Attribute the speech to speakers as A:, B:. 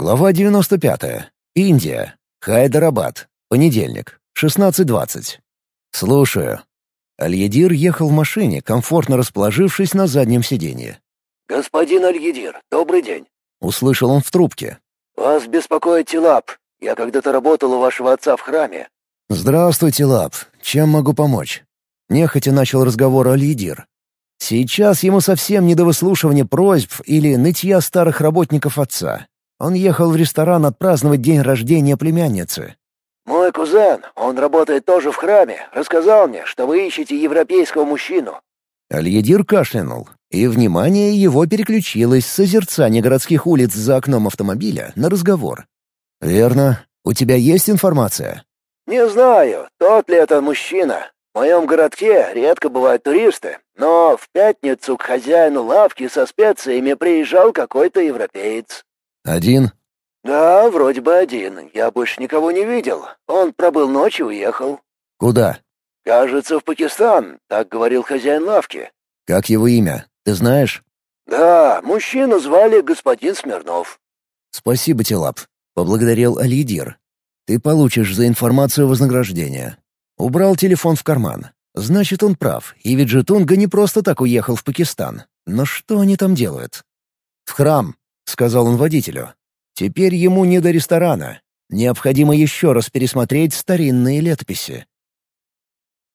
A: Глава 95. Индия. Хайдарабад. Понедельник. 16.20. Слушаю. Альедир ехал в машине, комфортно расположившись на заднем сиденье.
B: «Господин Альедир, добрый день!»
A: — услышал он в трубке.
B: «Вас беспокоит Тилап. Я когда-то работал у вашего отца в храме».
A: «Здравствуйте, Лап. Чем могу помочь?» Нехотя начал разговор Альедир. Сейчас ему совсем не до выслушивания просьб или нытья старых работников отца. Он ехал в ресторан отпраздновать день рождения племянницы.
B: «Мой кузен, он работает тоже в храме, рассказал мне, что вы ищете европейского мужчину».
A: Альедир кашлянул, и внимание его переключилось с созерцания городских улиц за окном автомобиля на разговор. «Верно. У тебя есть информация?»
B: «Не знаю, тот ли это мужчина. В моем городке редко бывают туристы, но в пятницу к хозяину лавки со специями приезжал какой-то европеец.
A: «Один?»
B: «Да, вроде бы один. Я больше никого не видел. Он пробыл ночь и уехал».
A: «Куда?»
B: «Кажется, в Пакистан», — так говорил хозяин лавки.
A: «Как его имя? Ты знаешь?»
B: «Да, мужчину звали господин Смирнов».
A: «Спасибо, Телап», — поблагодарил Алидир. «Ты получишь за информацию вознаграждение». Убрал телефон в карман. Значит, он прав, и ведь Жетунга не просто так уехал в Пакистан. Но что они там делают? «В храм», — сказал он водителю. «Теперь ему не до ресторана. Необходимо еще раз пересмотреть старинные летописи».